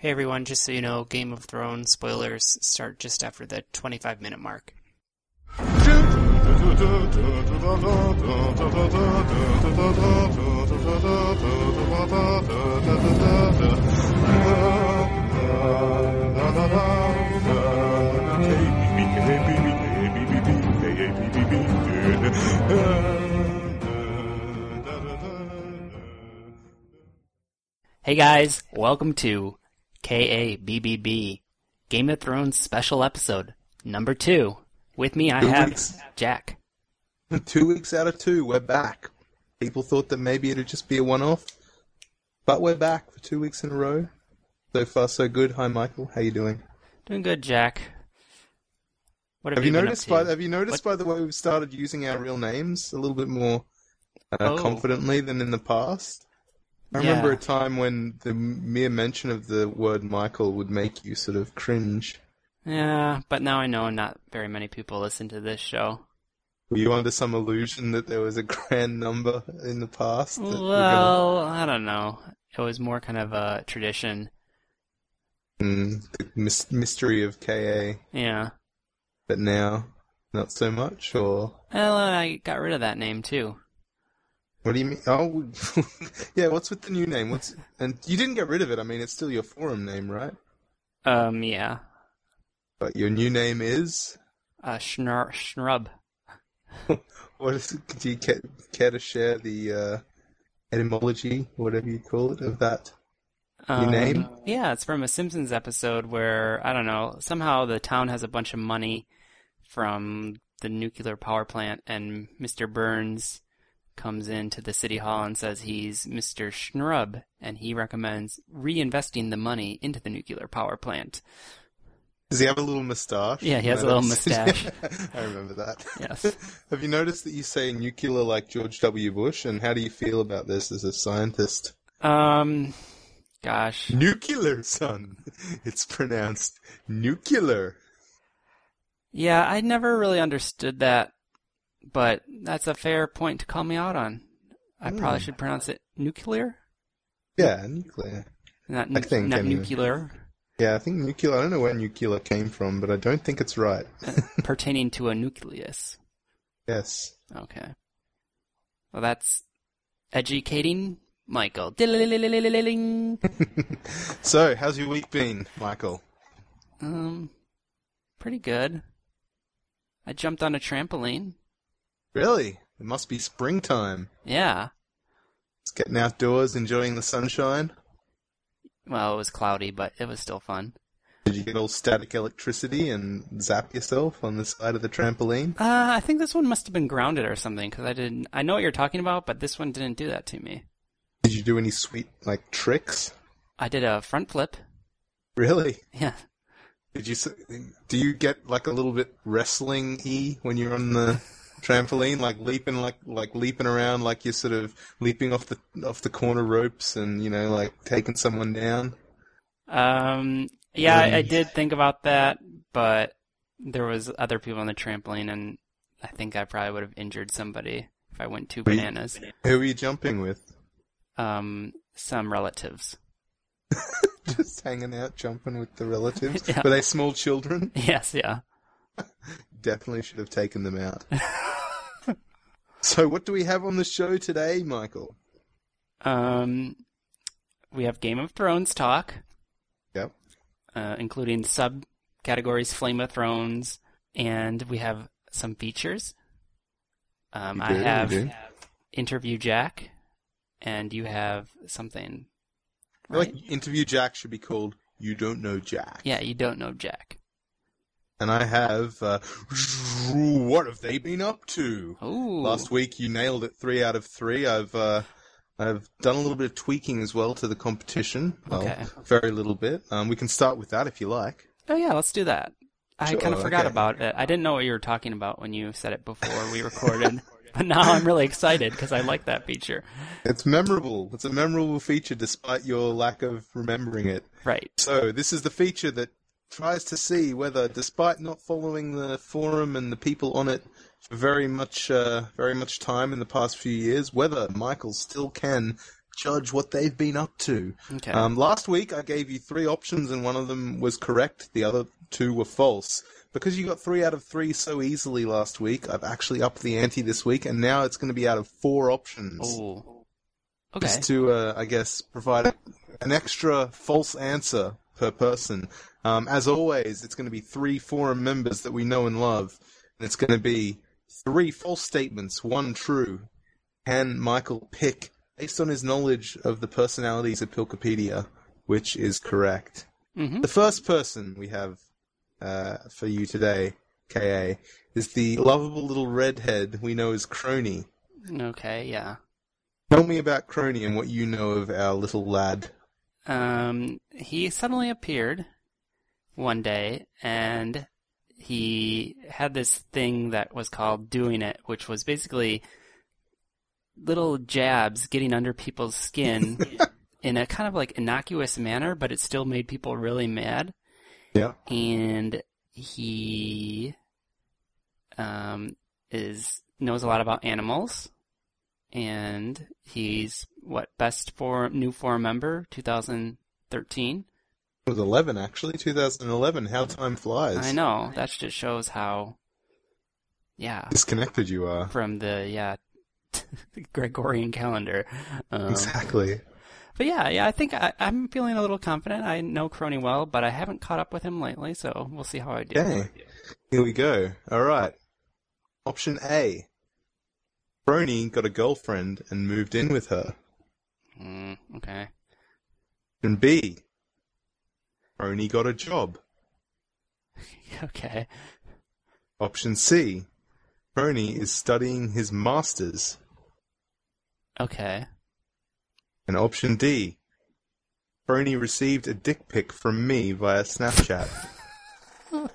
Hey everyone, just so you know, Game of Thrones spoilers start just after the 25 minute mark. Hey guys, welcome to KABBB Game of Thrones special episode number two. With me, I Two have weeks. Jack. Two weeks out of two, we're back. People thought that maybe it'd just be a one-off, but we're back for two weeks in a row. So far, so good. Hi, Michael. How you doing? Doing good, Jack. What have, Have you noticed? By Have you noticed by the way we've started using our real names a little bit more uh, Oh. confidently than in the past? I Yeah. remember a time when the mere mention of the word Michael would make you sort of cringe. Yeah, but now I know not very many people listen to this show. Were you under some illusion that there was a grand number in the past? we're gonna- Well, I don't know. It was more kind of a tradition. Mm, the mys- mystery of KA. Yeah. But now, not so much, or Well, I got rid of that name too. What do you mean? Oh, yeah. What's with the new name? What's and you didn't get rid of it. I mean, it's still your forum name, right? Um, yeah. But your new name is Uh, Schnur- Schnrub. what is? It? Do you care, care to share the uh, etymology, whatever you call it, of that? Um, name? Yeah, it's from a Simpsons episode where, I don't know, somehow the town has a bunch of money from the nuclear power plant and Mr. Burns comes into the city hall and says he's Mr. Schnrub and he recommends reinvesting the money into the nuclear power plant. Does he have a little moustache? Yeah, he has a little moustache. I remember that. Yes. Have you noticed that you say nuclear like George W. Bush? And how do you feel about this as a scientist? Um, gosh. Nuclear, son. It's pronounced nuclear. Yeah, I never really understood that, but that's a fair point to call me out on. I probably Hmm. should pronounce it nuclear, Yeah, nuclear. not, I think not anyway. nuclear, Yeah, I think nuclear. I don't know where nuclear came from, but I don't think it's right. pertaining to a nucleus. Yes. Okay. Well, that's educating Michael. So, how's your week been, Michael? Um, pretty good. I jumped on a trampoline. Really? It must be springtime. Yeah. It's getting outdoors, enjoying the sunshine. Well, it was cloudy, but it was still fun. Did you get all static electricity and zap yourself on the side of the trampoline? Uh, I think this one must have been grounded or something because I didn't. I know what you're talking about, but this one didn't do that to me. Did you do any sweet like tricks? I did a front flip. Really? Yeah. Did you? Do you get like a little bit wrestling y when you're on the trampoline, like leaping, like like leaping around, like you're sort of leaping off the off the corner ropes, and you know, like taking someone down? Um. Yeah, I, I Um, did think about that, but there was other people on the trampoline, and I think I probably would have injured somebody if I went too bananas. Who are you jumping with? Um, some relatives. Just hanging out, jumping with the relatives. Yeah. Were they small children? Yes. Yeah. Definitely should have taken them out. so, what do we have on the show today, Michael? Um, we have Game of Thrones talk. Yep. uh, including subcategories Flame of Thrones, and we have some features. Um, I do, we have. Interview Jack, and you have something. Right? like interview Jack should be called "You Don't Know Jack." Yeah, you don't know Jack. And I have uh, what have they been up to? Ooh. Last week you nailed it, three out of three. I've uh, I've done a little bit of tweaking as well to the competition. Well, Okay. very little bit. Um, we can start with that if you like. Oh yeah, let's do that. I Sure, kind of forgot okay. about it. I didn't know what you were talking about when you said it before we recorded, but now I'm really excited because I like that feature. It's memorable. It's a memorable feature despite your lack of remembering it. Right. So this is the feature that tries to see whether, despite not following the forum and the people on it for very much, uh, very much time in the past few years, whether Michael still can judge what they've been up to. Okay. Um, last week I gave you three options and one of them was correct. The other two were false. Because you got three out of three so easily last week, I've actually upped the ante this week, and now it's going to be out of four options. oh. Okay. Just to, uh, I guess, provide an extra false answer per person. Um, as always, it's going to be three forum members that we know and love, and it's going to be three false statements, one true. Can Michael pick, based on his knowledge of the personalities of Pilkipedia, which is correct? hmm The first person we have uh, for you today, KA, is the lovable little redhead we know as Crony. Okay. Yeah. Tell me about Crony and what you know of our little lad. Um, he suddenly appeared one day and he had this thing that was called doing it, which was basically little jabs getting under people's skin in a kind of like innocuous manner, but it still made people really mad. Yeah. And he um, is knows a lot about animals, and he's what best for new forum member 2013. It was 11, actually. 2011. How time flies. I know that just shows how, yeah, Disconnected you are. from the yeah Gregorian calendar. Um, Exactly. But yeah, yeah, I think I, I'm feeling a little confident. I know Crony well, but I haven't caught up with him lately, so we'll see how I do. Okay. Here we go. All right. Option A. Crony got a girlfriend and moved in with her. Mm, okay. Option B. Crony got a job. Okay. Option C. Crony is studying his masters. Okay. And option D. Crony received a dick pic from me via Snapchat.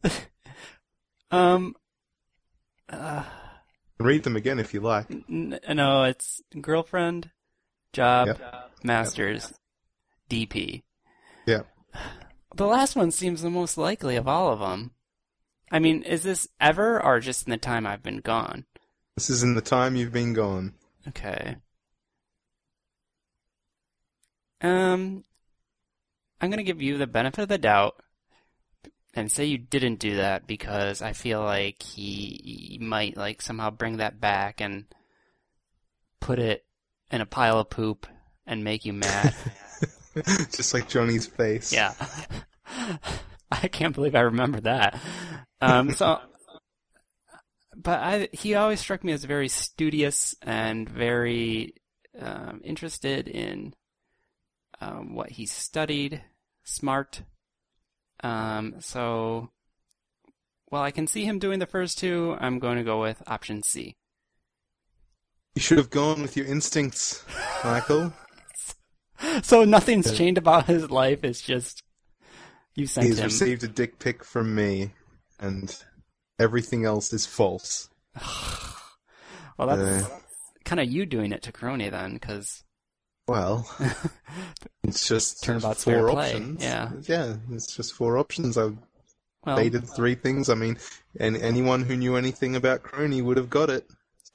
Um. Uh, Read them again if you like. n- no, it's girlfriend, job, Yep. masters, DP. Yeah. The last one seems the most likely of all of them. I mean, is this ever or just in the time I've been gone? This is in the time you've been gone. Okay. Um, I'm gonna give you the benefit of the doubt and say you didn't do that because I feel like he, he might like somehow bring that back and put it in a pile of poop and make you mad. Just like Johnny's face. yeah. I can't believe I remember that. Um, so, but I, he always struck me as very studious and very um, interested in um, what he studied, smart. Um, so, while I can see him doing the first two, I'm going to go with option C. You should have gone with your instincts, Michael. So nothing's changed about his life. It's just you sent He's him. received a dick pic from me, and everything else is false. well, that's Uh, kind of you doing it to Crony then, because well, it's just Turnabout's four options. yeah. yeah, it's just four options. I've well, stated three things. I mean, and anyone who knew anything about Crony would have got it.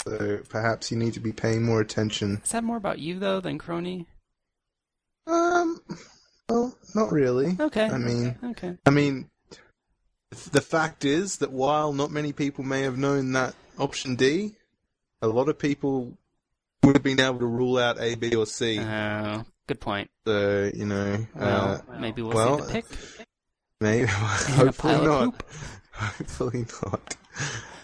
So perhaps you need to be paying more attention. is that more about you though than Crony? Um, well, not really. Okay. I mean, Okay. I mean, the fact is that while not many people may have known that option D, a lot of people would have been able to rule out A, B, or C. Uh, good point. So you know, uh, Well, maybe we'll well, see the pick. maybe hopefully not. Hopefully not.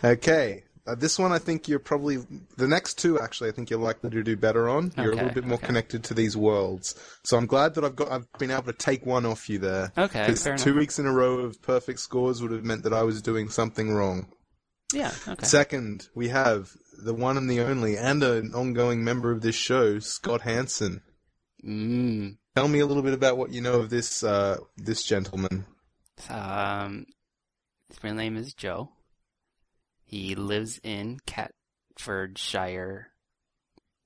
Okay. Uh, this one, I think you're probably the next two. Actually, I think you're likely to do better on. You're a little bit more okay. connected to these worlds, so I'm glad that I've got. I've been able to take one off you there. Okay, Because two enough. weeks in a row of perfect scores would have meant that I was doing something wrong. Yeah. Okay. Second, we have the one and the only, and an ongoing member of this show, Scott Hansen. Mm. Tell me a little bit about what you know of this uh, this gentleman. Um, his real name is Joe. He lives in Catfordshire,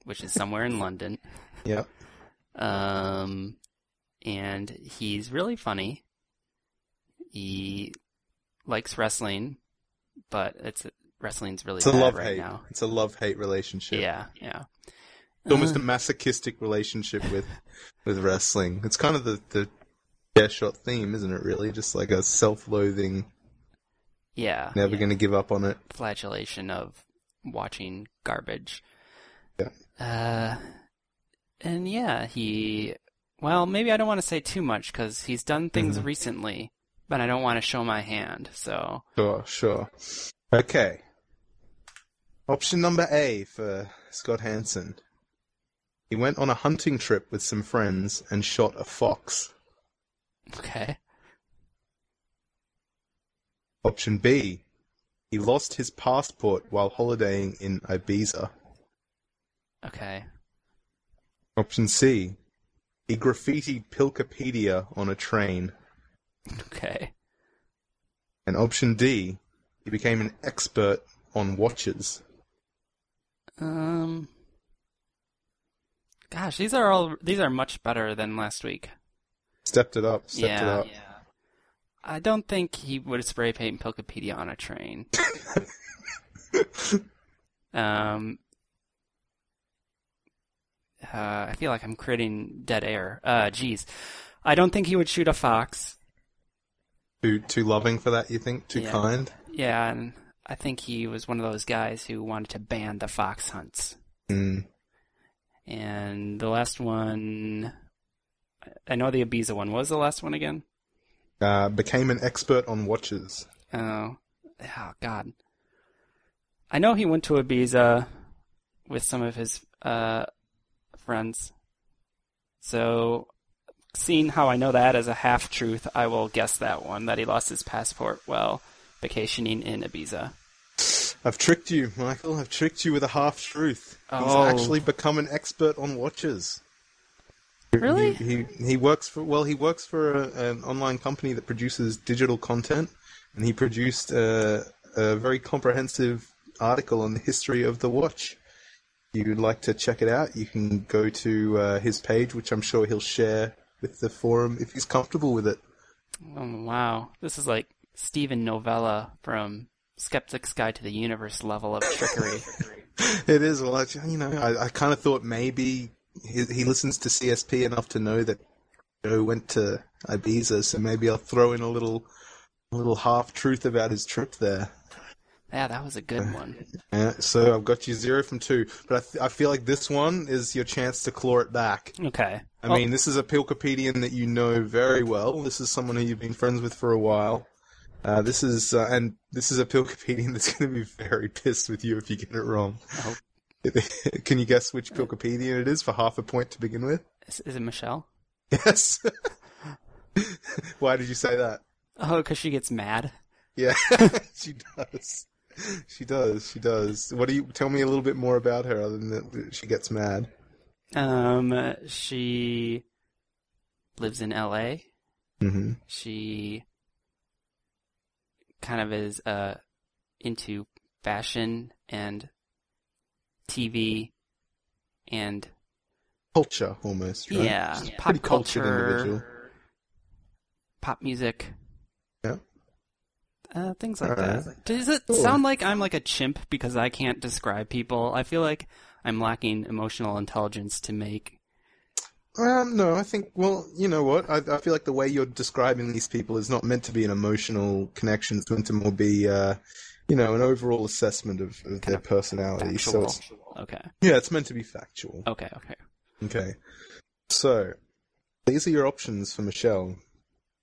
which is somewhere in London. Yep. Um, and he's really funny. He likes wrestling, but it's wrestling's really It's a love right hate. now. It's a love hate relationship. Yeah, yeah. It's almost a masochistic relationship with with wrestling. It's kind of the the yeah shot theme, isn't it? Really, just like a self-loathing, Yeah. never yeah. going to give up on it. flagellation of watching garbage. Yeah. Uh, and yeah, he. Well, maybe I don't want to say too much because he's done things Mhm. recently, but I don't want to show my hand. So Sure, sure. Okay. Option number A for Scott Hansen. He went on a hunting trip with some friends and shot a fox. okay, Option B. He lost his passport while holidaying in Ibiza. okay, Option C. He graffitied Pilkipedia on a train. okay. And option D. He became an expert on watches. Um. Gosh, these are all these are much better than last week. Stepped it up, stepped it up. yeah. I don't think he would spray paint Pilkipedia on a train. um, uh, I feel like I'm creating dead air. Uh, geez. I don't think he would shoot a fox. Too, too loving for that, you think? Too Yeah. kind? Yeah, and I think he was one of those guys who wanted to ban the fox hunts. Mm. And the last one, I know the Ibiza one. What was the last one again? Uh, became an expert on watches. Oh, oh God. I know he went to Ibiza with some of his uh, friends. So, seeing how I know that as a half truth, I will guess that one that he lost his passport while vacationing in Ibiza. I've tricked you, Michael. I've tricked you with a half truth. Oh. He's actually become an expert on watches. Really? He, he he works for well, he works for a, an online company that produces digital content, and he produced a, a very comprehensive article on the history of the watch. If you'd like to check it out, you can go to uh, his page, which I'm sure he'll share with the forum if he's comfortable with it. Oh, wow. This is like Steven Novella from Skeptic's Guide to the Universe level of trickery. It is. Well, I, you know, I, I kind of thought maybe he, he listens to CSP enough to know that Joe went to Ibiza, so maybe I'll throw in a little, a little half truth about his trip there. yeah, that was a good one. Yeah, so I've got you zero from two, but I, th- I feel like this one is your chance to claw it back. Okay. I Well, mean, this is a Pilkipedian that you know very well. This is someone who you've been friends with for a while. Uh, this is, uh, and this is a Pilkipedian that's going to be very pissed with you if you get it wrong. Oh. Can you guess which Pilkipedian it is for half a point to begin with? is, is it Michelle? Yes. Why did you say that? Oh, because she gets mad. Yeah, she does. She does. She does. What do you tell me a little bit more about her other than that she gets mad? Um, she lives in L.A. hmm She kind of is uh into fashion and TV and Culture, almost. Right? yeah, She's pop culture, pop music. Yeah. Uh, things like that. Does it Cool. sound like I'm like a chimp because I can't describe people? I feel like I'm lacking emotional intelligence to make. Um, no, I think. Well, you know what? I, I feel like the way you're describing these people is not meant to be an emotional connection. It's meant to more be, uh, you know, an overall assessment of, of their of personality. So Factual. Okay. yeah, it's meant to be factual. Okay. Okay. Okay. So, these are your options for Michelle.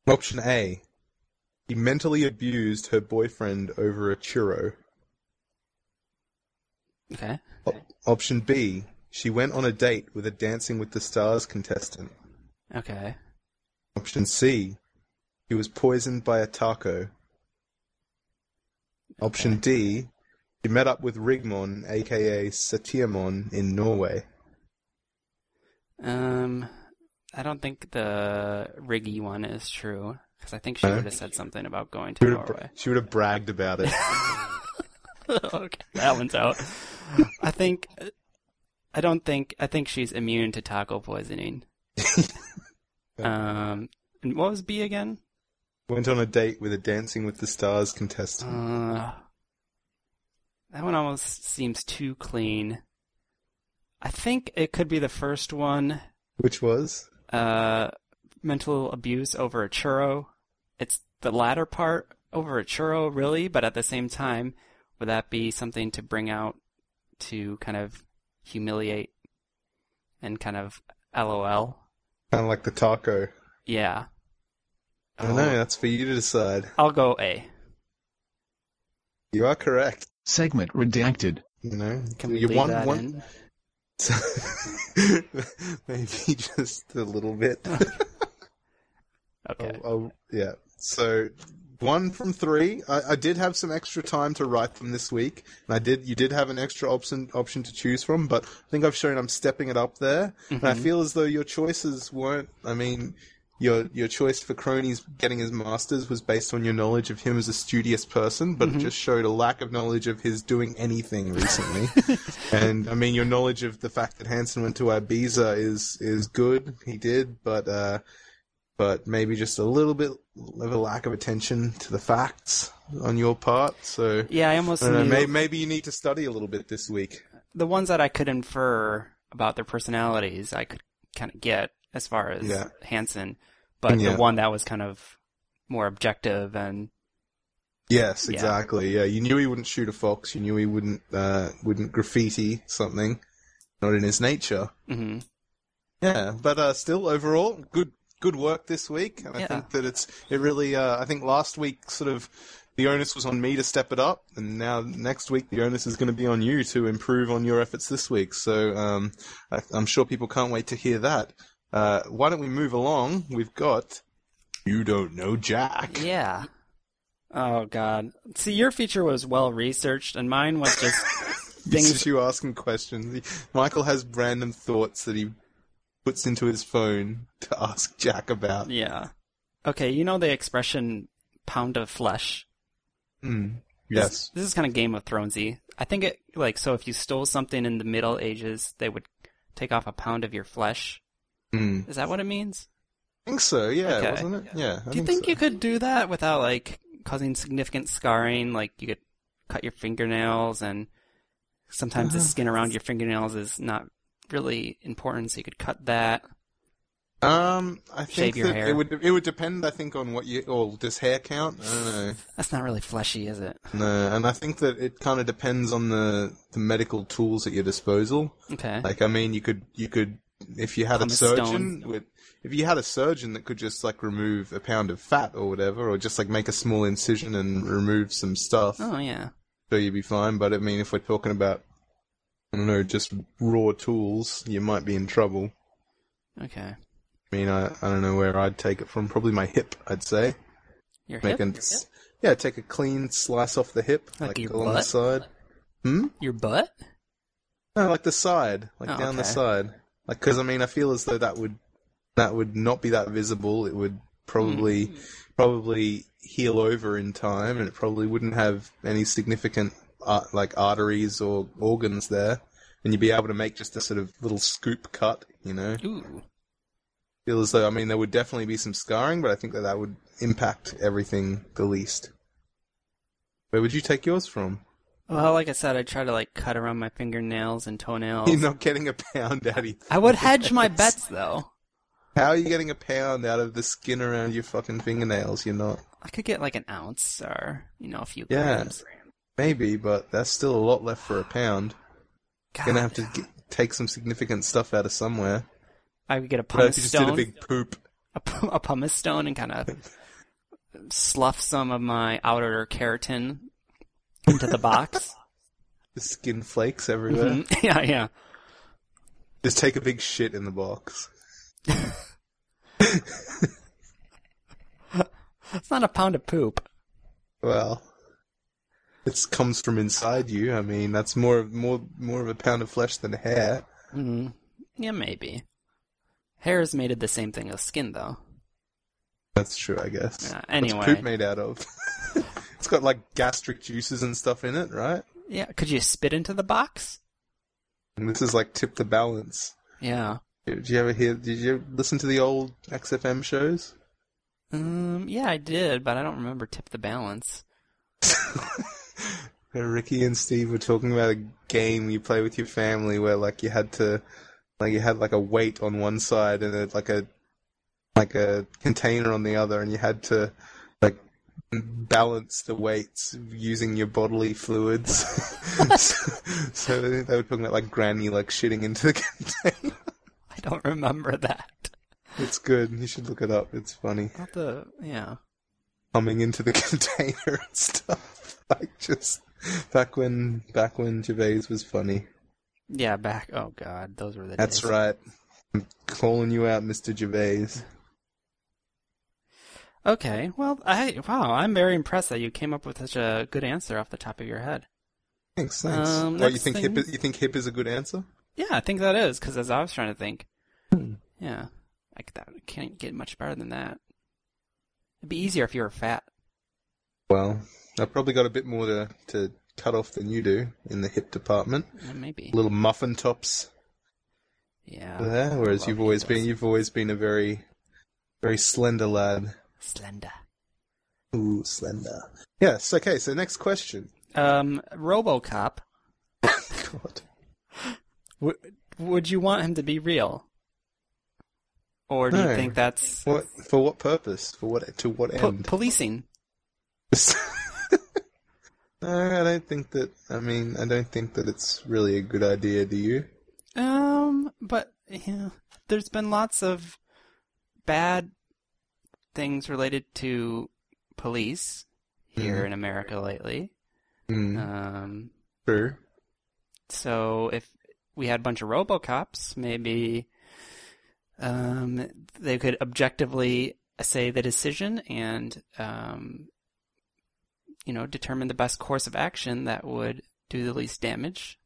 Option A. He mentally abused her boyfriend over a churro. Okay. Option B. She went on a date with a Dancing with the Stars contestant. Okay. Option C. He was poisoned by a taco. Option D. He met up with Rigmon, aka Satiamon, in Norway. Um, I don't think the Riggy one is true because I think she Huh? would have said something about going to have, Norway. she would have bragged about it. okay, that one's out. I think. I don't think. I think she's immune to taco poisoning. um, and what was B again? Went on a date with a Dancing with the Stars contestant. Uh, that one almost seems too clean. I think it could be the first one. Which was? Uh, mental abuse over a churro. It's the latter part over a churro, really, but at the same time, would that be something to bring out to kind of humiliate and kind of LOL? Kind of like the taco. Yeah. I don't know. That's for you to decide. I'll go A. You are correct. Segment redacted. You know, Can we you leave want that one. in? Maybe just a little bit. Okay. Oh, oh, yeah. So one from three. I, I did have some extra time to write them this week, and I did. You did have an extra option option to choose from, but I think I've shown I'm stepping it up there, and I feel as though your choices weren't. I mean. Your your choice for Crony's getting his masters was based on your knowledge of him as a studious person, but it just showed a lack of knowledge of his doing anything recently. and I mean, your knowledge of the fact that Hansen went to Ibiza is is good. He did, but uh, but maybe just a little bit of a lack of attention to the facts on your part. So Yeah, I almost I know, knew may, maybe you need to study a little bit this week. the ones that I could infer about their personalities. I could kind of get as far as Yeah. Hansen, but Yeah. the one that was kind of more objective and Yes, exactly. Yeah, you knew he wouldn't shoot a fox. You knew he wouldn't uh, wouldn't graffiti something. Not in his nature. mhm. Yeah, but uh, still, overall, good good work this week, and I Yeah. think that it's it really. Uh, I think last week sort of the onus was on me to step it up, and now next week the onus is going to be on you to improve on your efforts this week. So um, I, I'm sure people can't wait to hear that. Uh, why don't we move along? We've got you don't know Jack. yeah. Oh God! See, your feature was well researched, and mine was just This things. is you asking questions. Michael has random thoughts that he puts into his phone to ask Jack about. Yeah. Okay, you know the expression "pound of flesh." Mm. Yes. This is kind of Game of Thronesy. I think it like so. If you stole something in the Middle Ages, they would take off a pound of your flesh. Mm. Is that what it means? I think so, yeah, Okay. wasn't it? Yeah. I Do you think so. you could do that without like causing significant scarring? Like you could cut your fingernails, and sometimes the Uh-huh. skin around your fingernails is not really important, so you could cut that. Um, I think Shave your that hair. it would it would depend. I think on what you or does hair count? I don't know. That's not really fleshy, is it? No, and I think that it kind of depends on the the medical tools at your disposal. Okay. Like, I mean, you could you could if you had a surgeon with if you had a surgeon that could just like remove a pound of fat or whatever, or just like make a small incision and remove some stuff, oh yeah. so you'd be fine. But I mean, if we're talking about I don't know, just raw tools, you might be in trouble. Okay. I mean, I, I don't know where I'd take it from. Probably my hip, I'd say. Your Make hip? a, yeah, take a clean slice off the hip, Like like, your along the butt? side. Hmm? Your butt? No, like the side, like Oh, down the side. Like, because I mean, I feel as though that would that would not be that visible. It would probably Hmm. probably heal over in time, and it probably wouldn't have any significant uh, like arteries or organs there. And you'd be able to make just a sort of little scoop cut, you know. Ooh. feel as though I mean there would definitely be some scarring, but I think that that would impact everything the least. Where would you take yours from? Well, like I said, I try to like cut around my fingernails and toenails. You're not getting a pound out of your I would hedge my bets though. How are you getting a pound out of the skin around your fucking fingernails? You're not. I could get like an ounce or you know a few Yeah. grams. Maybe, but that's still a lot left for a pound. God, gonna have to get, take some significant stuff out of somewhere. I would get a pumice you just did a big poop, a, a pumice stone, and kind of slough some of my outer keratin into the box. the skin flakes everywhere. Mhm. Yeah, yeah. Just take a big shit in the box. It's not a pound of poop. Well, it comes from inside you. I mean, that's more of more more of a pound of flesh than hair. hmm Yeah, maybe. Hair is made of the same thing as skin, though. That's true, I guess. Yeah, What's anyway. poop made out of? it's got like gastric juices and stuff in it, right? Yeah, could you spit into the box? And this is like tip the balance. Yeah. Did you ever hear? Did you listen to the old XFM shows? Um. Yeah, I did, but I don't remember tip the balance. Ricky and Steve were talking about a game you play with your family where like you had to like you had like a weight on one side and a, like a like a container on the other and you had to like balance the weights using your bodily fluids. so, so they were talking about like Granny like shitting into the container. I don't remember that. It's good. You should look it up. It's funny. Not the yeah. Coming into the container and stuff. Like just back when back when Gervais was funny. Yeah, back. Oh God, those were the. That's days. right. I'm calling you out, Mr. Gervais. Okay, well, I wow, I'm very impressed that you came up with such a good answer off the top of your head. Thanks, thanks. Um, what you think hip? thing- Is, you think hip is a good answer? Yeah, I think that is because as I was trying to think, Hmm. yeah, like that can't get much better than that. It'd be easier if you were fat. Well, I've probably got a bit more to to cut off than you do in the hip department. Maybe. Little muffin tops Yeah. there, whereas you've always been you've always been a very very slender lad. slender. Ooh, slender. Yes. Okay. So next question. Um, RoboCop. God. W- would you want him to be real, or do No. you think that's What for? What purpose? For what? To what po- end? policing? no, I don't think that. I mean, I don't think that it's really a good idea. Do you? Um, but yeah, there's been lots of bad things related to police here Mhm. in America lately. Mm, Um, true. so if we had a bunch of RoboCops, maybe um, they could objectively say the decision and um, you know determine the best course of action that would do the least damage.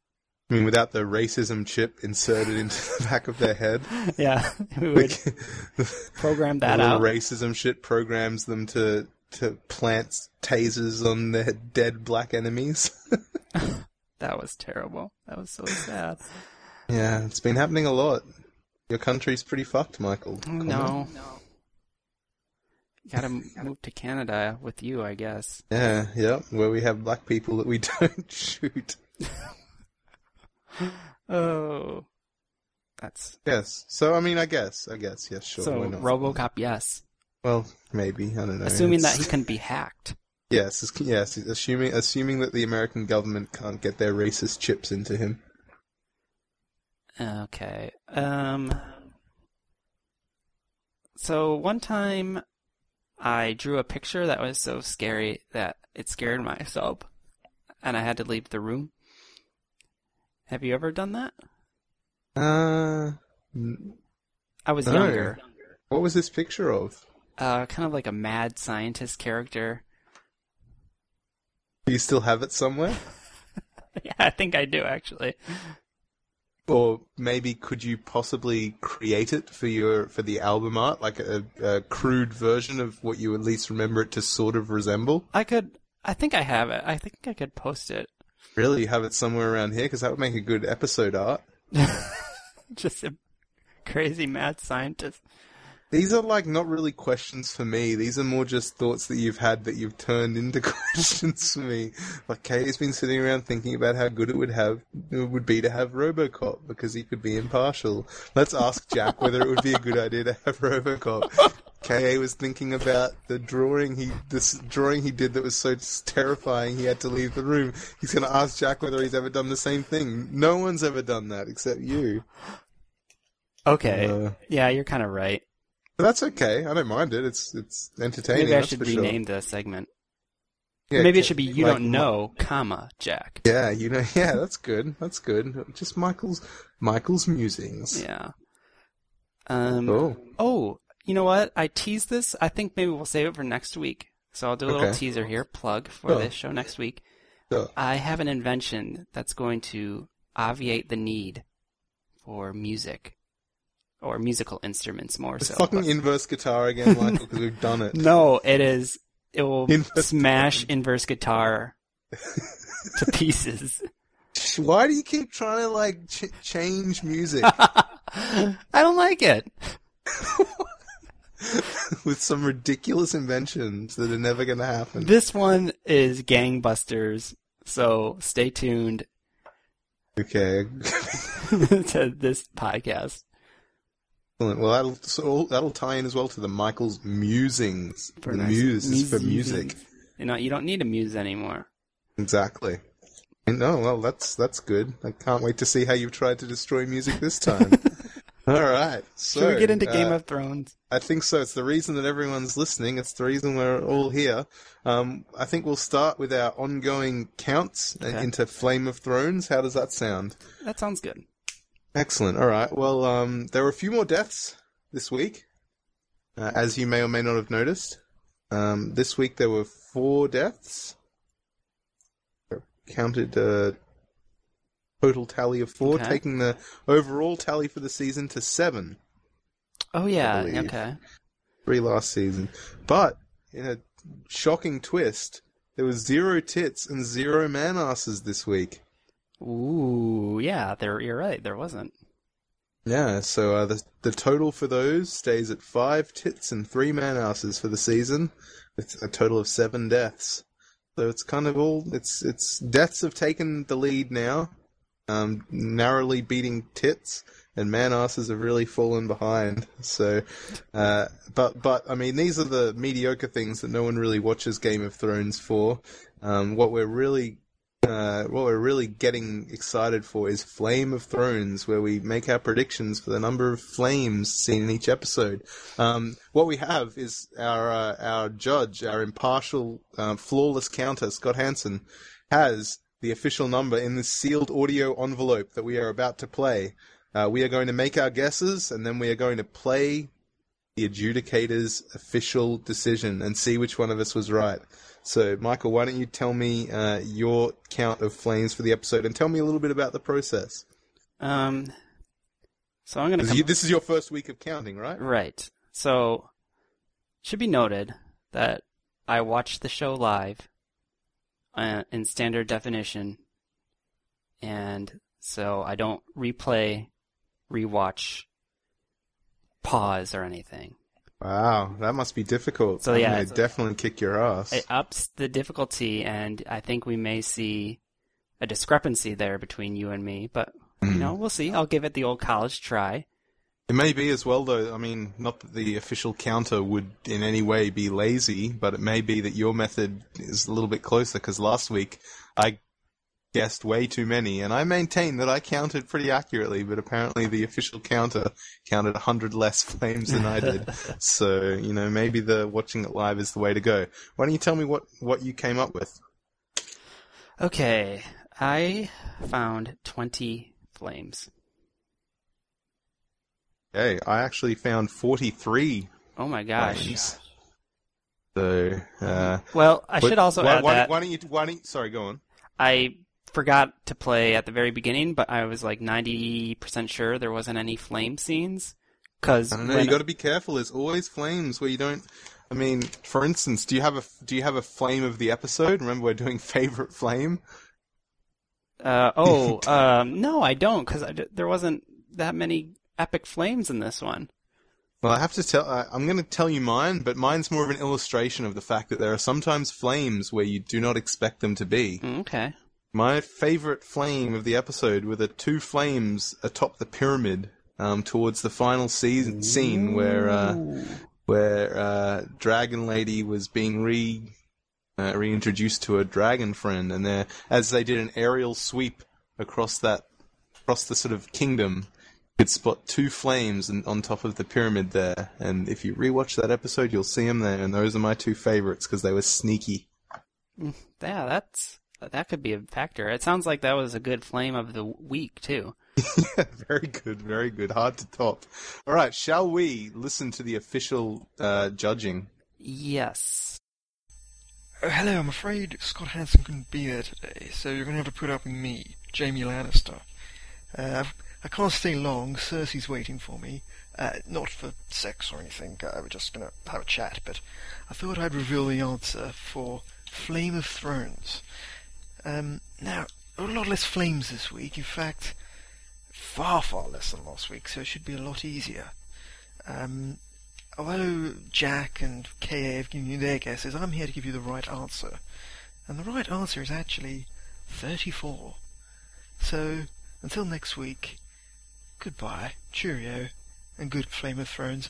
I mean, without the racism chip inserted into the back of their head, Yeah, we would the program that little out. racism shit programs them to to plant tasers on their dead black enemies. That was terrible. That was so sad. yeah, it's been happening a lot. Your country's pretty fucked, Michael. Oh, no. Gotta move to Canada with you, I guess. Yeah, yeah, where we have black people that we don't shoot. Oh. That's Yes. So I mean, I guess, I guess, yes, sure. so? RoboCop, yes. well, maybe I don't know. Assuming that he couldn't be hacked. Yes, yes. Assuming assuming that the American government can't get their racist chips into him. Okay. Um. So one time, I drew a picture that was so scary that it scared myself, and I had to leave the room. Have you ever done that? Uh, I was No. younger. what was this picture of? Uh, kind of like a mad scientist character. Do you still have it somewhere? yeah, I think I do actually. Or maybe could you possibly create it for your for the album art, like a, a crude version of what you at least remember it to sort of resemble? I could. I think I have it. I think I could post it. Really, you have it somewhere around here because that would make a good episode art. Just a crazy mad scientist. These are like not really questions for me. These are more just thoughts that you've had that you've turned into questions for me. Like Katie's been sitting around thinking about how good it would have it would be to have RoboCop because he could be impartial. Let's ask Jack whether it would be a good idea to have RoboCop. Ka was thinking about the drawing he this drawing he did that was so terrifying he had to leave the room. He's going to ask Jack whether he's ever done the same thing. No one's ever done that except you. Okay. Uh, yeah, you're kind of right. But that's okay. I don't mind it. It's it's entertaining. Maybe I should for sure. rename the segment. Yeah, Maybe it should be you like don't know, comma Jack. Yeah, you know. Yeah, that's good. That's good. Just Michael's Michael's musings. Yeah. Um. Oh, Oh, you know what? I teased this. I think maybe we'll save it for next week. So I'll do a little Okay. teaser here, plug for Sure. this show next week. Sure. I have an invention that's going to obviate the need for music or musical instruments more it's so. fucking but- inverse guitar again, Michael, because we've done it. no, it is. It will Inverse smash inverse guitar to pieces. Why do you keep trying to like ch- change music I don't like it. with some ridiculous inventions that are never going to happen? This one is gangbusters So stay tuned Okay. to this podcast. Excellent. Well, that'll so that'll tie in as well to the Michael's musings. For the nice muse is for music. You know, you don't need a muse anymore. Exactly. And oh well, that's that's good. I can't wait to see how you've tried to destroy music this time. All right. So, Should we get into Game uh, of Thrones? I think so. It's the reason that everyone's listening. It's the reason we're all here. Um, I think we'll start with our ongoing counts uh, Okay. into Flame of Thrones. How does that sound? That sounds good. Excellent. All right. Well, um, there were a few more deaths this week, uh, as you may or may not have noticed. Um, this week there were four deaths. Counted a total tally of four, Okay. taking the overall tally for the season to seven. Oh yeah, okay. Three last season. But in a shocking twist, there was zero tits and zero man asses this week. Ooh, yeah, there you're right. There wasn't. Yeah, so uh, the the total for those stays at five tits and three man asses for the season, with a total of seven deaths. So it's kind of all it's it's deaths have taken the lead now, um, narrowly beating tits, and man asses have really fallen behind. So, uh, but but I mean these are the mediocre things that no one really watches Game of Thrones for. Um, what we're really uh, what we're really getting excited for is Flame of Thrones, where we make our predictions for the number of flames seen in each episode. Um, what we have is our uh, our judge, our impartial, uh, flawless counter, Scott Hansen, has the official number in this sealed audio envelope that we are about to play. Uh, we are going to make our guesses, and then we are going to play the adjudicator's official decision and see which one of us was right. So, Michael, why don't you tell me uh, your count of flames for the episode and tell me a little bit about the process? Um, so I'm come you- this is your first week of counting, right? right. So should be noted that I watched the show live uh, in standard definition, and so I don't replay, rewatch, pause or anything. Wow, that must be difficult. So, I'm yeah, gonna definitely kick your ass. It ups the difficulty, and I think we may see a discrepancy there between you and me. But you hmm. know, we'll see. I'll give it the old college try. It may be as well, though. I mean, not that the official counter would in any way be lazy, but it may be that your method is a little bit closer. Because last week I guessed way too many, and I maintain that I counted pretty accurately. But apparently, the official counter counted a hundred less flames than I did. so you know, maybe the watching it live is the way to go. Why don't you tell me what what you came up with? Okay, I found twenty flames. Okay, I actually found 43. Oh my gosh. flames. So, uh, Well, I should also why, add why, that why don't you? Why don't? You, sorry, go on. I forgot to play at the very beginning, but I was like ninety percent sure there wasn't any flame scenes. Because I don't know. You got to be careful. There's always flames where you don't. I mean, for instance, do you have a do you have a flame of the episode? Remember, we're doing favorite flame. Uh, oh, um, no, I don't, because there wasn't that many epic flames in this one. Well, I have to tell. I'm going to tell you mine, but mine's more of an illustration of the fact that there are sometimes flames where you do not expect them to be. Mm, Okay. My favorite flame of the episode were the two flames atop the pyramid um, towards the final season, scene where uh, where uh, Dragon Lady was being re uh, reintroduced to her dragon friend, and there, as they did an aerial sweep across that across the sort of kingdom, you could spot two flames in, on top of the pyramid there. And if you rewatch that episode, you'll see them there. And those are my two favorites because they were sneaky. Yeah, that's that could be a factor. It sounds like that was a good flame of the week too. yeah, very good, very good. Hard to top. All right, shall we listen to the official uh, judging? Yes. Oh, hello, I'm afraid Scott Hansen couldn't be there today, so you're going to have to put up with me, Jaime Lannister. Uh, I've, I can't stay long, Cersei's waiting for me. Uh, not for sex or anything, uh, we're just going to have a chat, but I thought I'd reveal the answer for Flame of Thrones. Um, now, a lot less flames this week, in fact, far, far less than last week, so it should be a lot easier. Um, although Jack and KA have given you their guesses, I'm here to give you the right answer. And the right answer is actually 34. So, until next week, goodbye, cheerio, and good Flame of Thrones.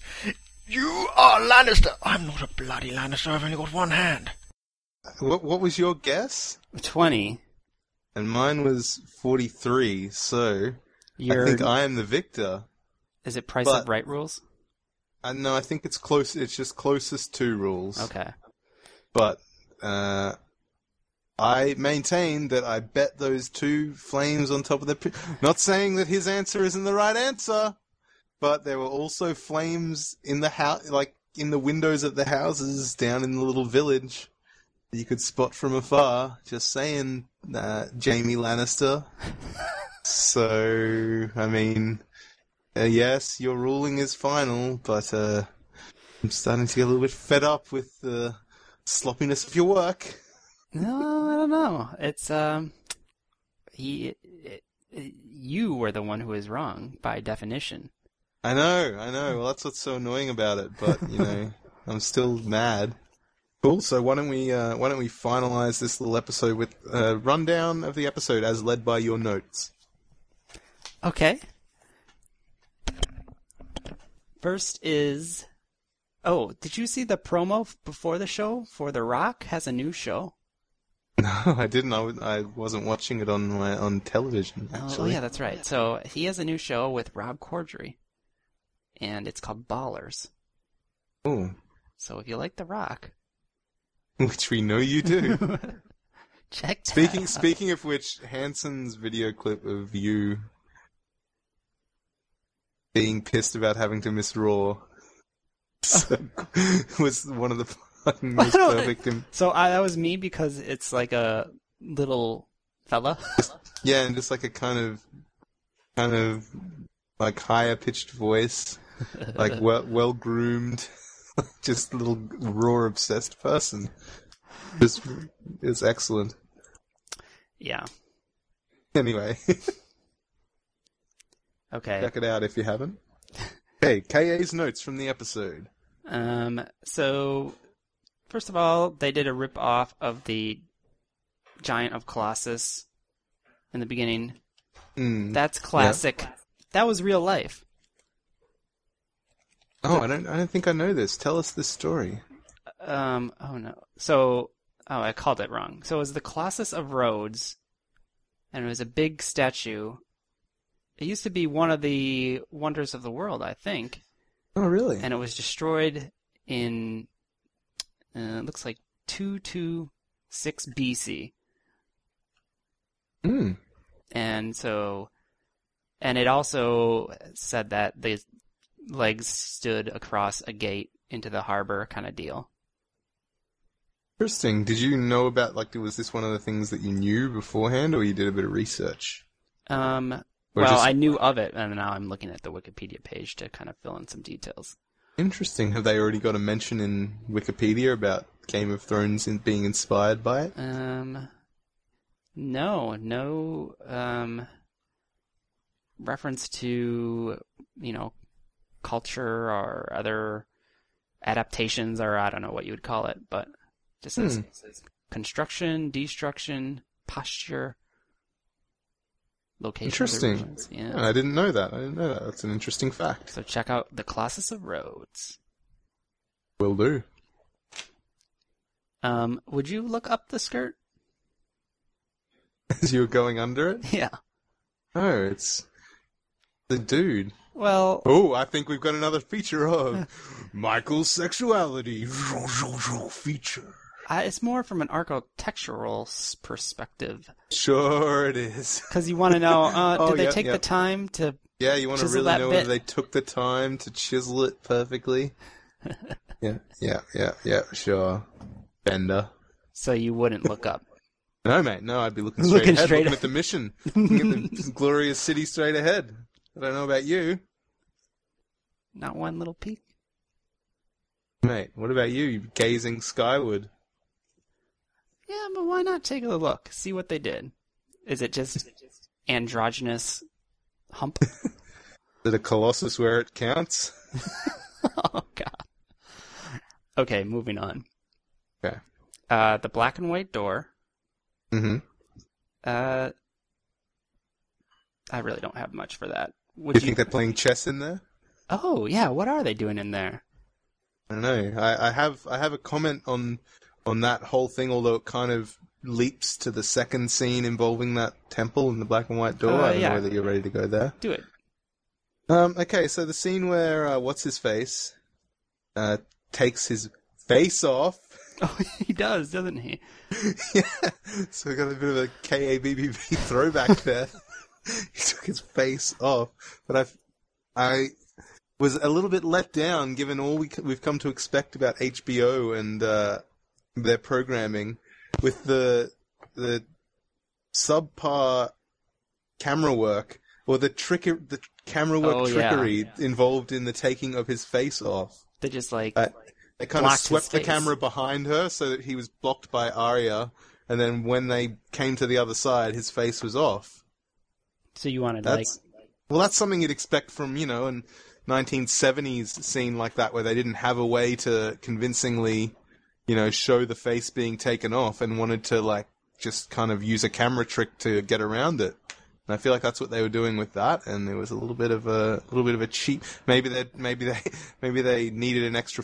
You are Lannister! I'm not a bloody Lannister, I've only got one hand. What what was your guess? 20. And mine was 43, so You're, I think I am the victor. is it Price but- of Right rules? Uh, no, I think it's close. It's just closest to rules. Okay. But uh, I maintain that I bet those two flames on top of the. Pi- Not saying that his answer isn't the right answer, but there were also flames in the house, like in the windows of the houses down in the little village. You could spot from afar. Just saying, uh, Jaime Lannister. so, I mean, uh, yes, your ruling is final, but uh, I'm starting to get a little bit fed up with the sloppiness of your work. No, I don't know. It's, um, he, it, it- you were the one who was wrong by definition. I know, I know. Well, that's what's so annoying about it. But you know, I'm still mad. Cool. So why don't we uh, why don't we finalize this little episode with a rundown of the episode as led by your notes? Okay. First is, oh, did you see the promo before the show for The Rock has a new show? No, I didn't. I, w- I wasn't watching it on my on television. Oh, yeah, that's right. So he has a new show with Rob Corddry, and it's called Ballers. Oh, So if you like The Rock, which we know you do. check speaking speaking of which, Hansen's video clip of you being pissed about having to miss Raw so, was one of the fucking most perfect. im- So I, that was me because it's like a little fella. Yeah, and just like a kind of, kind of, like higher pitched voice, like well well groomed, just a little raw obsessed person. Just is excellent. yeah. Anyway, Okay. check it out if you haven't. Okay, KA's notes from the episode. Um, so, first of all, they did a rip off of the Giant of Colossus in the beginning. Mm. That's classic. That was real life. Oh, I don't, I don't think I know this. Tell us this story. Um, oh no. So, oh, I called it wrong. So it was the Colossus of Rhodes, and it was a big statue. It used to be one of the wonders of the world, I think, Oh, really? and it was destroyed in, uh, it looks like 226 BC. Hmm. and so and it also said that the legs stood across a gate into the harbor kind of deal Interesting. Did you know about like was this one of the things that you knew beforehand, or you did a bit of research? um Or well just- i knew of it and now i'm looking at the wikipedia page to kind of fill in some details Interesting. Have they already got a mention in Wikipedia about Game of Thrones in being inspired by it? um no no um reference to you know culture or other adaptations or i don't know what you would call it but just Hmm. says construction destruction posture location Interesting. yeah I didn't know that. I didn't know that. That's an interesting fact. so check out the Colossus of Rhodes. Will do. um would you look up the skirt As you were going under it? yeah Oh, it's the dude. Well Oh, I think we've got another feature of Michael's sexuality feature. It's more from an architectural perspective Sure it is. Because you want to know, uh, Oh, did they yeah, take yeah. the time to? Yeah, you want to really know bit. whether they took the time to chisel it perfectly. yeah, yeah, yeah, yeah, sure. Bender. So you wouldn't look up. No, mate, no, I'd be looking straight Looking ahead, straight looking at the mission, looking at the glorious city straight ahead. I don't know about you, Not one little peek. mate. What about you? You gazing skyward. Yeah, but why not take a look? See what they did. Is it just androgynous hump? Is it a colossus where it counts? oh god. Okay, moving on. Okay. Uh, the black and white door. Mm-hmm. Uh, I really don't have much for that. Do Would you think they're playing chess in there? Oh yeah, what are they doing in there? I don't know. I, I have I have a comment on on that whole thing, although it kind of leaps to the second scene involving that temple and the black and white door. Uh, I don't yeah. know whether you're ready to go there. Do it. Um, okay, so the scene where uh, what's his face uh, takes his face off. Oh, he does, doesn't he? yeah, so we got a bit of a KABBB throwback there. he took his face off, but I, I was a little bit let down given all we, we've come to expect about HBO and uh, their programming with the the subpar camera work or the trick the camera work Oh, yeah. trickery involved in the taking of his face off. They just like Uh, they kind of swept the camera behind her so that he was blocked by Arya, and then when they came to the other side, his face was off. So you wanted like well, that's something you'd expect from you know an 1970s scene like that where they didn't have a way to convincingly, you know, show the face being taken off and wanted to like just kind of use a camera trick to get around it. And I feel like that's what they were doing with that, and there was a little bit of a little bit of a cheap. Maybe they maybe they maybe they needed an extra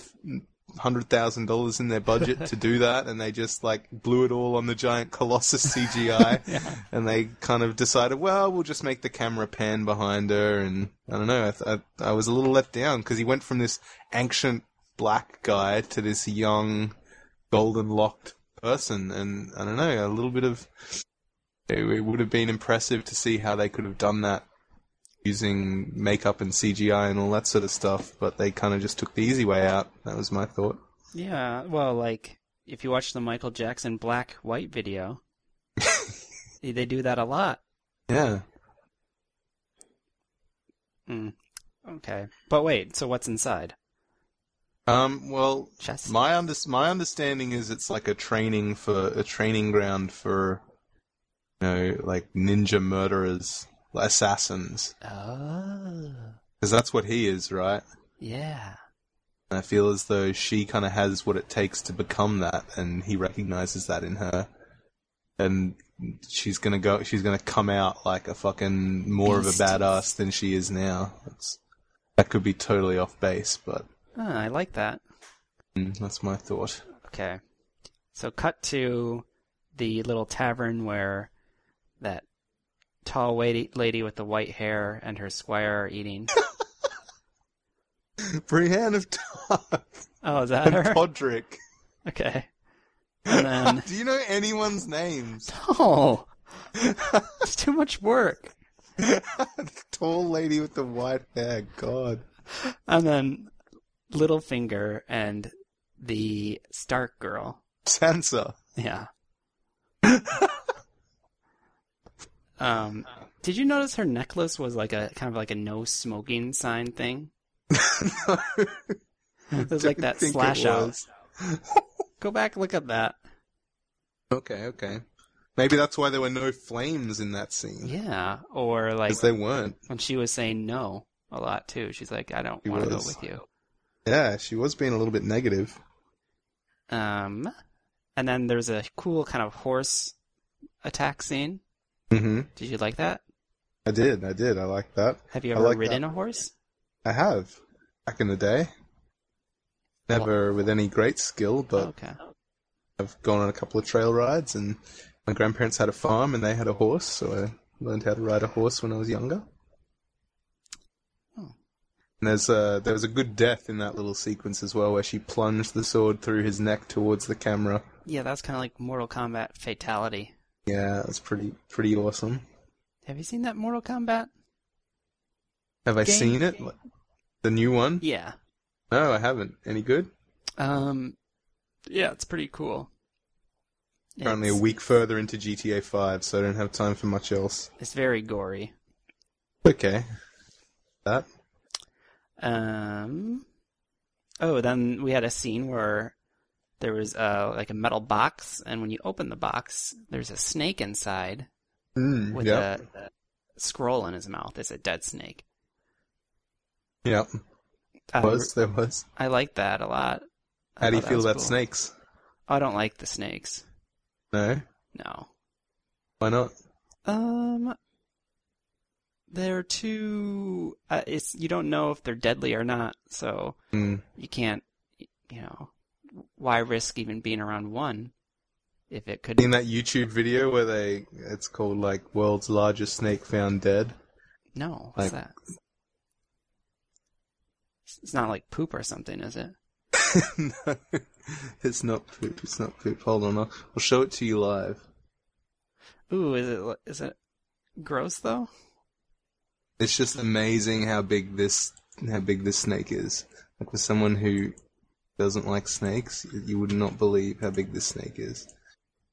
hundred thousand dollars in their budget to do that, and they just like blew it all on the giant Colossus CGI, and they kind of decided, well, we'll just make the camera pan behind her, and I don't know. I th- I, I was a little let down because he went from this ancient black guy to this young golden locked person, and I don't know, a little bit of it would have been impressive to see how they could have done that using makeup and CGI and all that sort of stuff, but they kind of just took the easy way out. That was my thought. yeah. Well, like if you watch the Michael Jackson black white video, they do that a lot. Yeah. Mm. Okay, but wait. So what's inside? Um. Well, my under- my understanding is it's like a training for a training ground for, you know, like ninja murderers, assassins, Oh, because that's what he is, right? yeah. And I feel as though she kind of has what it takes to become that, and he recognizes that in her. And she's gonna go. She's gonna come out like a fucking more of a badass than she is now. That's, that could be totally off base, but Ah, I like that. mm, that's my thought. Okay. So cut to the little tavern where that tall lady, lady with the white hair and her squire are eating. Brienne of Tarth Oh, is that and her? Podrick. Okay. And then Do you know anyone's names? oh, it's too much work. the tall lady with the white hair. God. And then Littlefinger and the Stark girl. Sansa. Yeah. Um, did you notice her necklace was like a kind of like a no smoking sign thing? It was like that slash out. Go back, look at that. Okay, okay. Maybe that's why there were no flames in that scene. Yeah, or like Because they weren't. when she was saying no a lot too. She's like, I don't want to go with you. Yeah, she was being a little bit negative. Um, and then there's a cool kind of horse attack scene. Hmm Did you like that? I did, I did. I like that. Have you ever like ridden that. a horse? I have. Back in the day. Never with any great skill, but okay. I've gone on a couple of trail rides and my grandparents had a farm and they had a horse, so I learned how to ride a horse when I was younger. Oh. And there's a, there was a good death in that little sequence as well where she plunged the sword through his neck towards the camera. Yeah, that's kind of like Mortal Kombat Fatality. Yeah, that was pretty pretty awesome. Have you seen that Mortal Kombat? Have I Game- seen it? The new one? Yeah. No, I haven't. Any good? Um, yeah, it's pretty cool. Currently a week further into GTA 5, so I don't have time for much else. It's very gory. Okay. That? Um. Oh, then we had a scene where there was uh like a metal box, and when you open the box, there's a snake inside Mm, with yep. a scroll in his mouth. It's a dead snake. Yep. I, Was, there was. I like that a lot. I How do you feel about cool. snakes? I don't like the snakes. No? No. Why not? Um, they're too. Uh, it's you don't know if they're deadly or not, so Mm. you can't. You know, why risk even being around one if it could? In that YouTube video where they, it's called like world's largest snake found dead. No, what's like- that? It's not like poop or something, is it? no, it's not poop. It's not poop. Hold on, I'll, I'll show it to you live. Ooh, is it is it gross though? It's just amazing how big this how big this snake is. Like for someone who doesn't like snakes, you would not believe how big this snake is.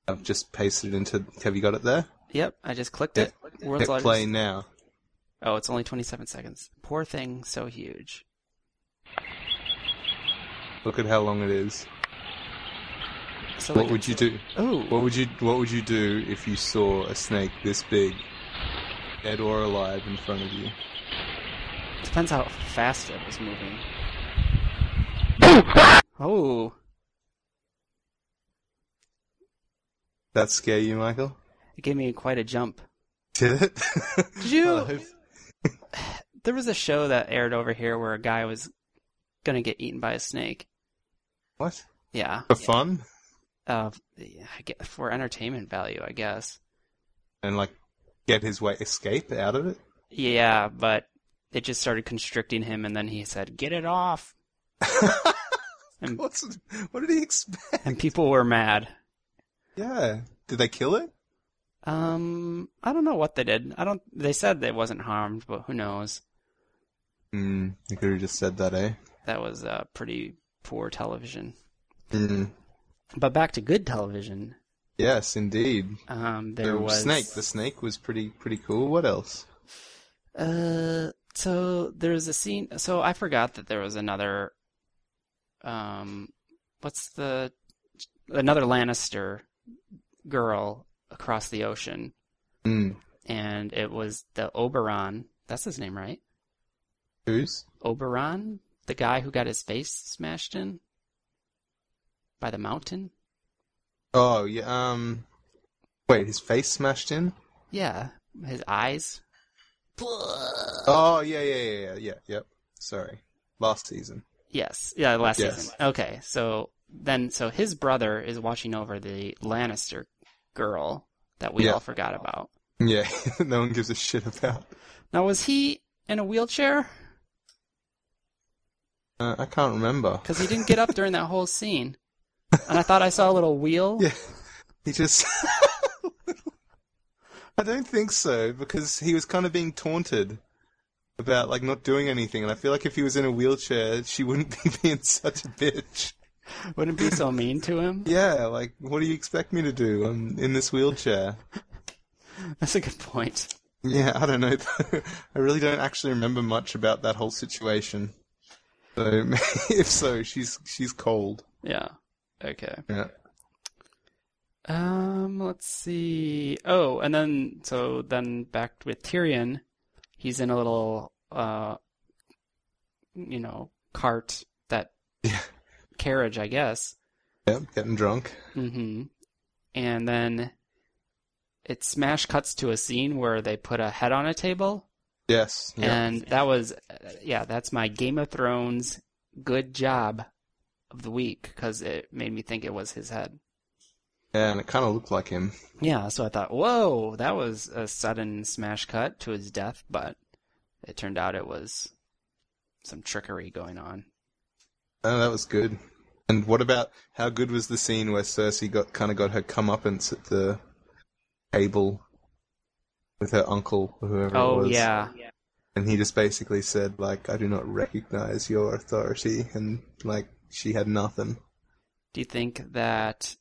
I've just pasted it into. Have you got it there? Yep, I just clicked it. World's hit largest. play now. Oh, it's only 27 seconds. Poor thing, so huge. Look at how long it is. So What like would you do? Oh, What would you What would you do if you saw a snake this big, dead or alive, in front of you? depends how fast it was moving. Oh, That scare you, Michael? it gave me quite a jump. Did it? Did you- There was a show that aired over here where a guy was gonna get eaten by a snake. what? Yeah, For fun? uh, I get for entertainment value, I guess. And like, get his way escape out of it? Yeah, but it just started constricting him, and then he said, "Get it off," And- What's, what did he expect? and people were mad. Yeah. Did they kill it? Um, I don't know what they did. I don't. They said it wasn't harmed, but who knows? Hmm. They could have just said that, eh? That was uh, pretty poor television. Hmm. But back to good television. Yes, indeed. Um, there the was snake. The snake was pretty pretty cool. What else? Uh, so there's a scene. So I forgot that there was another. Um, what's the another Lannister girl across the ocean, Hmm. and it was the Oberyn. That's his name, right? Who's? Oberyn, the guy who got his face smashed in by the mountain. Oh yeah. Um. Wait, his face smashed in. Yeah, his eyes. Oh yeah yeah yeah yeah yeah. Yep. Sorry. Last season. Yes, yeah, last Yes. season. Okay, so then, so his brother is watching over the Lannister girl that we Yeah. all forgot about. Yeah. no one gives a shit about. Now, was he in a wheelchair? Uh, I can't remember. Because he didn't get up during that whole scene, and I thought I saw a little wheel. Yeah. He just. I don't think so because he was kind of being taunted about like not doing anything, and I feel like if he was in a wheelchair, she wouldn't be being such a bitch. Wouldn't be so mean to him. Yeah, like what do you expect me to do? I'm in this wheelchair. That's a good point. Yeah, I don't know. though. I really don't actually remember much about that whole situation. So if so, she's she's cold. Yeah. Okay. Yeah. Um, let's see. Oh, and then so then back with Tyrion, he's in a little uh you know, cart that Yeah. carriage, I guess. Yep, getting drunk. Mm-hmm. And then it smash cuts to a scene where they put a head on a table, Yes. And that was yeah, that's my Game of Thrones good job of the week because it made me think it was his head. Yeah, and it kind of looked like him. Yeah, so I thought, whoa, that was a sudden smash cut to his death, but it turned out it was some trickery going on. Oh, that was good. And what about how good was the scene where Cersei got kind of got her comeuppance at the table with her uncle or whoever it Oh was? yeah, And he just basically said like, "I do not recognize your authority," and like she had nothing. do you think that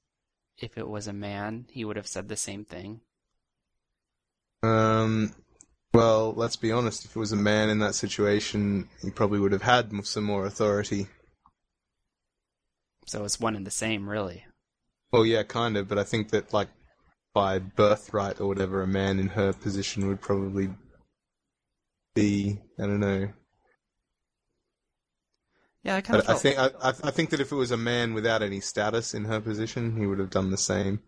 if it was a man, he would have said the same thing? Um, well, let's be honest. If it was a man in that situation, he probably would have had some more authority. So it's one and the same, really. Well, yeah, kind of, but I think that like by birthright or whatever, a man in her position would probably be. I don't know. Yeah, I kind of I think I, I I think that if it was a man without any status in her position, he would have done the same.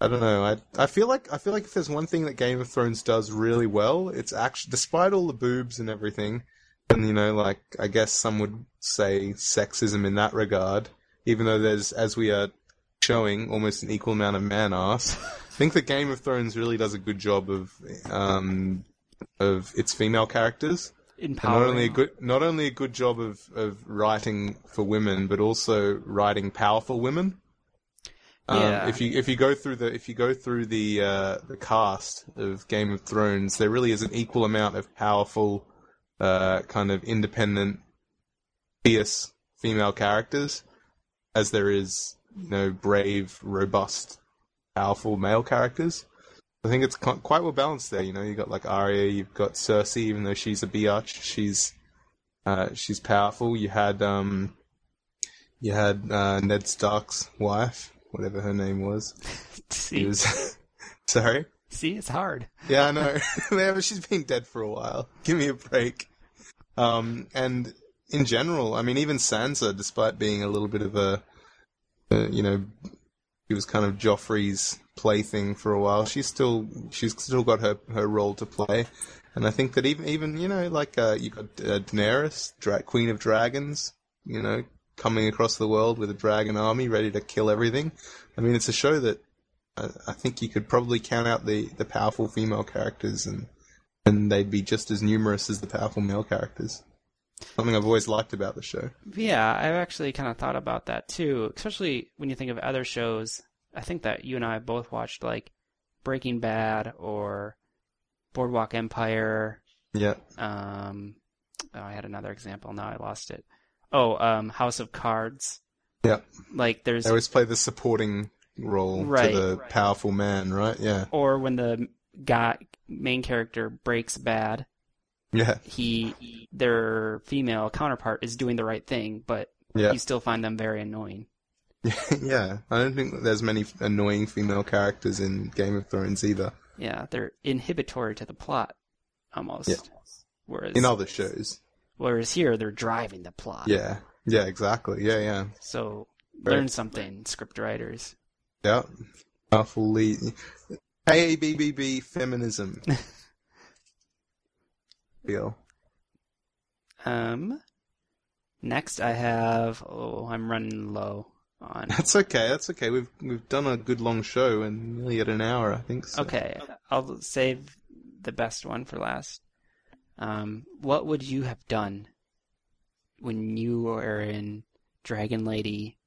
I don't know. I I feel like I feel like if there's one thing that Game of Thrones does really well, it's actually despite all the boobs and everything, and you know, like I guess some would say sexism in that regard. Even though there's, as we are showing, almost an equal amount of man ass. I think that Game of Thrones really does a good job of um of its female characters. And not only a good not only a good job of, of writing for women, but also writing powerful women. Um, Yeah. If you if you go through the if you go through the uh, the cast of Game of Thrones, there really is an equal amount of powerful, uh, kind of independent, fierce female characters, as there is you know brave, robust, powerful male characters. I think it's quite well balanced there. You know, you've got like Arya, you've got Cersei, even though she's a biatch, she's uh, she's powerful. You had um, you had uh, Ned Stark's wife, whatever her name was. See, was sorry. see, it's hard. Yeah, I know. yeah, but she's been dead for a while. Give me a break. Um, and in general, I mean, even Sansa, despite being a little bit of a, uh, you know, he was kind of Joffrey's plaything for a while. She's still, she's still got her her role to play. And I think that even even you know, like uh, you got uh, Daenerys, Dra- Queen of Dragons, you know, coming across the world with a dragon army ready to kill everything. I mean, it's a show that I, I think you could probably count out the, the powerful female characters and and they'd be just as numerous as the powerful male characters. Something I've always liked about the show. Yeah, I've actually kind of thought about that too, especially when you think of other shows. I think that you and I both watched like Breaking Bad or Boardwalk Empire. Yeah, Um, oh, I had another example. Now I lost it. Oh, um, House of Cards. yeah. Like there's, They always play the supporting role Right. to the powerful man, right? Yeah, or when the guy main character breaks bad, yeah, he their female counterpart is doing the right thing, but yeah, you still find them very annoying. yeah. I don't think there's many annoying female characters in Game of Thrones either. Yeah, they're inhibitory to the plot, almost. Yeah. Whereas, In other shows, whereas here they're driving the plot. yeah, yeah, exactly, yeah, yeah, So learn something, script writers. yeah. Powerful lead. KABBB feminism. Um, next I have. Oh, I'm running low on. That's okay. That's okay. We've we've done a good long show and nearly at an hour, I think. So. Okay, I'll save the best one for last. Um, what would you have done when you were in Dragon Lady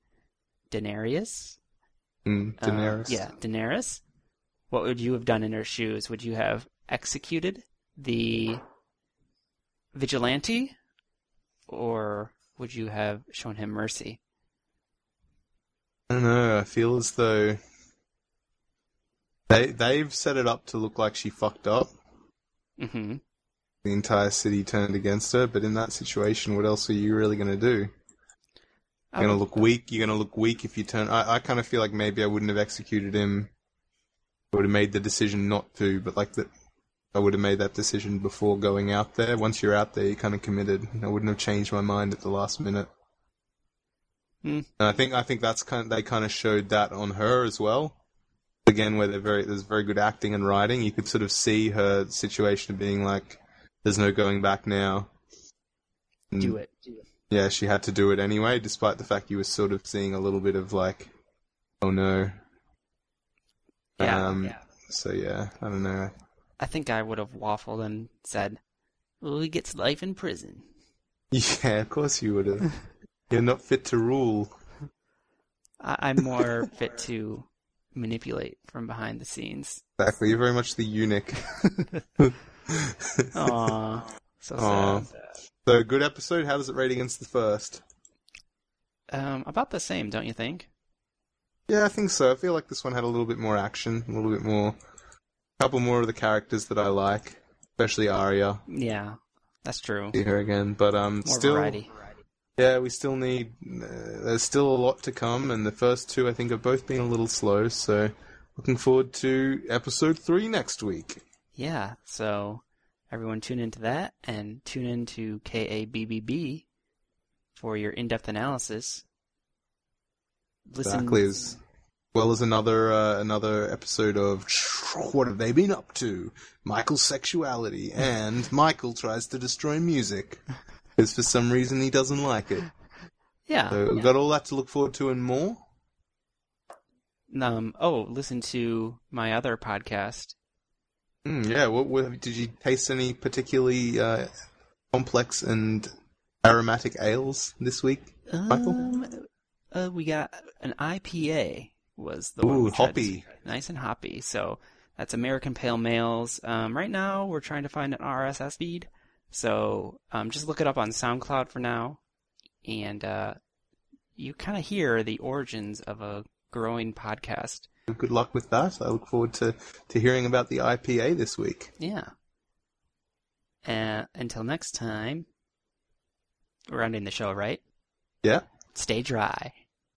Daenerys? Mm, Uh, Daenerys. yeah, Daenerys. What would you have done in her shoes? Would you have executed the vigilante, or would you have shown him mercy? I don't know. I feel as though they they've set it up to look like she fucked up. Mm-hmm. The entire city turned against her. But in that situation, what else are you really going to do? You're going to look weak. You're going to look weak if you turn. I, I kind of feel like maybe I wouldn't have executed him. I would have made the decision not to, but like that, I would have made that decision before going out there. Once you're out there, you're kind of committed. I wouldn't have changed my mind at the last minute. Hmm. And I think I think that's kind of, they kind of showed that on her as well. Again, where they're very there's very good acting and writing. You could sort of see her situation of being like, "There's no going back now." And, do it. Yeah, she had to do it anyway, despite the fact you were sort of seeing a little bit of like, "Oh no." Yeah, Um, yeah. So yeah, I don't know. I think I would have waffled and said, "Well, he gets life in prison." Yeah, of course you would have. You're not fit to rule. I- I'm more fit to manipulate from behind the scenes. Exactly. You're very much the eunuch. Aw, so Aw. sad. so good episode. How does it rate against the first? Um, about the same, don't you think? Yeah, I think so. I feel like this one had a little bit more action, a little bit more, couple more of the characters that I like, especially Arya. Yeah, that's true. See her again, but um, More still, variety. yeah, we still need. Uh, there's still a lot to come, and the first two I think have both been a little slow. So, looking forward to episode three next week. Yeah, so everyone tune into that and tune into KABBB for your in-depth analysis. Listen, Exactly well as another uh, another episode of What Have They Been Up To? Michael's Sexuality, and Michael tries to destroy music because for some reason he doesn't like it. Yeah. So we've got all that to look forward to and more. Um. Oh, listen to my other podcast. Mm, yeah, what, what did you taste any particularly uh, complex and aromatic ales this week, Michael? Um, uh, we got an IPA was the one Ooh, we hoppy. nice and hoppy. So that's American Pale Males. Um, right now we're trying to find an RSS feed, so um, just look it up on SoundCloud for now, and uh, you kind of hear the origins of a growing podcast. Good luck with that. I look forward to, to hearing about the IPA this week. Yeah. Uh, until next time, we're ending the show, right? Yeah. Stay dry.